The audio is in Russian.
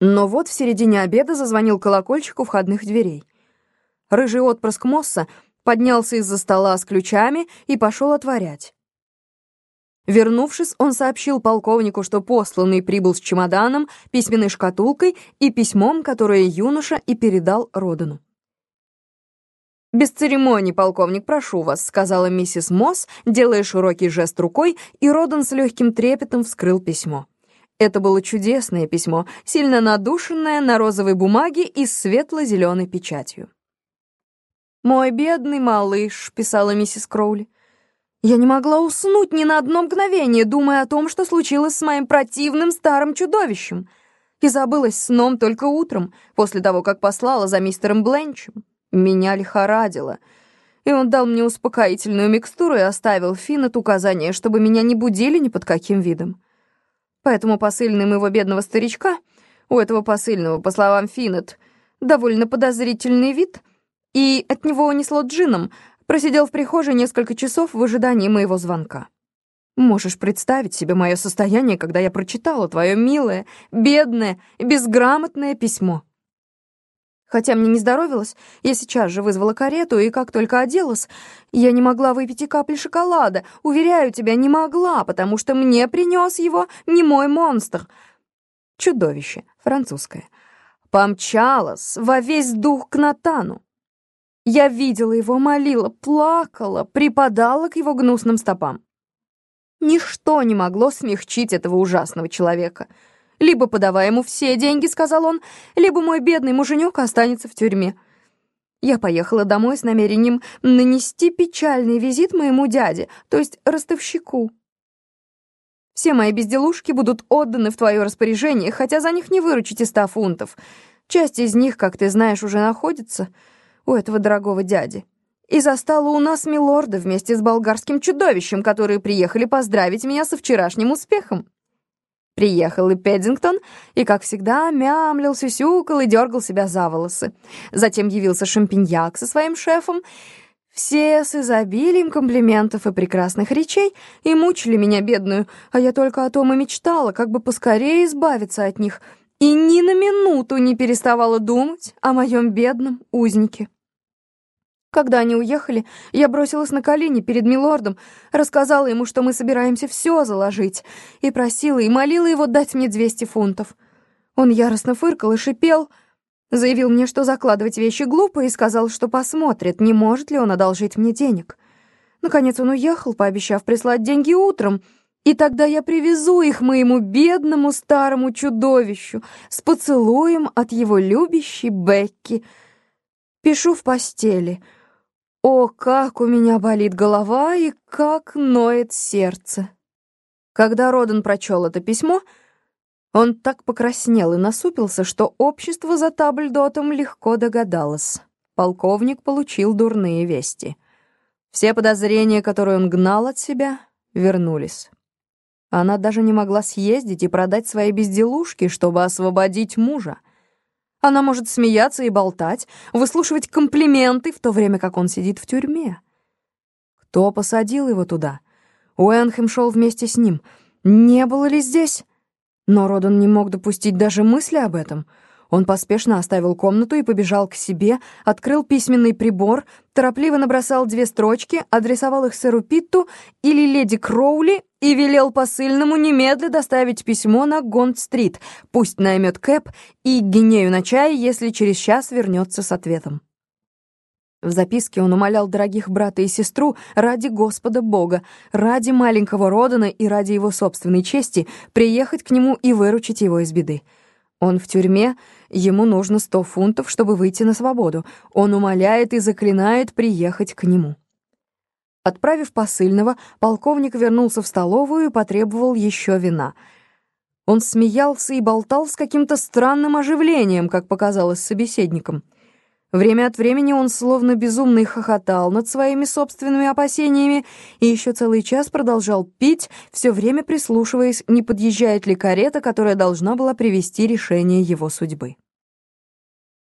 Но вот в середине обеда зазвонил колокольчик у входных дверей. Рыжий отпрыск Мосса поднялся из-за стола с ключами и пошел отворять. Вернувшись, он сообщил полковнику, что посланный прибыл с чемоданом, письменной шкатулкой и письмом, которое юноша и передал Родану. «Без церемоний, полковник, прошу вас», — сказала миссис Мосс, делая широкий жест рукой, и Родан с легким трепетом вскрыл письмо. Это было чудесное письмо, сильно надушенное на розовой бумаге и светло-зеленой печатью. «Мой бедный малыш», — писала миссис Кроули. «Я не могла уснуть ни на одно мгновение, думая о том, что случилось с моим противным старым чудовищем, и забылась сном только утром, после того, как послала за мистером Бленчем. Меня лихорадило» и он дал мне успокоительную микстуру и оставил Финнет указание, чтобы меня не будили ни под каким видом. Поэтому посыльный моего бедного старичка, у этого посыльного, по словам Финнет, довольно подозрительный вид, и от него унесло джином, просидел в прихожей несколько часов в ожидании моего звонка. Можешь представить себе мое состояние, когда я прочитала твое милое, бедное, безграмотное письмо. Хотя мне не здоровилось, я сейчас же вызвала карету, и как только оделась, я не могла выпить и капли шоколада. Уверяю тебя, не могла, потому что мне принес его не мой монстр. Чудовище, французское. Помчалась во весь дух к Натану. Я видела его, молила, плакала, припадала к его гнусным стопам. Ничто не могло смягчить этого ужасного человека — либо подавай ему все деньги, сказал он, либо мой бедный муженек останется в тюрьме. Я поехала домой с намерением нанести печальный визит моему дяде, то есть ростовщику. Все мои безделушки будут отданы в твое распоряжение, хотя за них не выручите ста фунтов. Часть из них, как ты знаешь, уже находится у этого дорогого дяди. И застала у нас милорда вместе с болгарским чудовищем, которые приехали поздравить меня со вчерашним успехом. Приехал и Пэддингтон, и, как всегда, мямлил, сюсюкал и дергал себя за волосы. Затем явился Шампиньяк со своим шефом. Все с изобилием комплиментов и прекрасных речей и мучили меня, бедную, а я только о том и мечтала, как бы поскорее избавиться от них, и ни на минуту не переставала думать о моем бедном узнике. Когда они уехали, я бросилась на колени перед милордом, рассказала ему, что мы собираемся все заложить, и просила и молила его дать мне 200 фунтов. Он яростно фыркал и шипел, заявил мне, что закладывать вещи глупо, и сказал, что посмотрит, не может ли он одолжить мне денег. Наконец он уехал, пообещав прислать деньги утром, и тогда я привезу их моему бедному старому чудовищу с поцелуем от его любящей Бекки. Пишу в постели — о, как у меня болит голова и как ноет сердце. Когда Родан прочел это письмо, он так покраснел и насупился, что общество за табльдотом легко догадалось. Полковник получил дурные вести. Все подозрения, которые он гнал от себя, вернулись. Она даже не могла съездить и продать свои безделушки, чтобы освободить мужа. Она может смеяться и болтать, выслушивать комплименты, в то время как он сидит в тюрьме. Кто посадил его туда? Уэнхэм шел вместе с ним. Не было ли здесь? Но Родан не мог допустить даже мысли об этом — он поспешно оставил комнату и побежал к себе, открыл письменный прибор, торопливо набросал две строчки, адресовал их сэру Питту или леди Кроули и велел посыльному немедля доставить письмо на Гонд-стрит, пусть наймет Кэп и гинею на чай, если через час вернется с ответом. В записке он умолял дорогих брата и сестру ради Господа Бога, ради маленького Родана и ради его собственной чести приехать к нему и выручить его из беды. Он в тюрьме, ему нужно сто фунтов, чтобы выйти на свободу. Он умоляет и заклинает приехать к нему. Отправив посыльного, полковник вернулся в столовую и потребовал еще вина. Он смеялся и болтал с каким-то странным оживлением, как показалось собеседникам. Время от времени он словно безумный хохотал над своими собственными опасениями и еще целый час продолжал пить, все время прислушиваясь, не подъезжает ли карета, которая должна была привести решение его судьбы.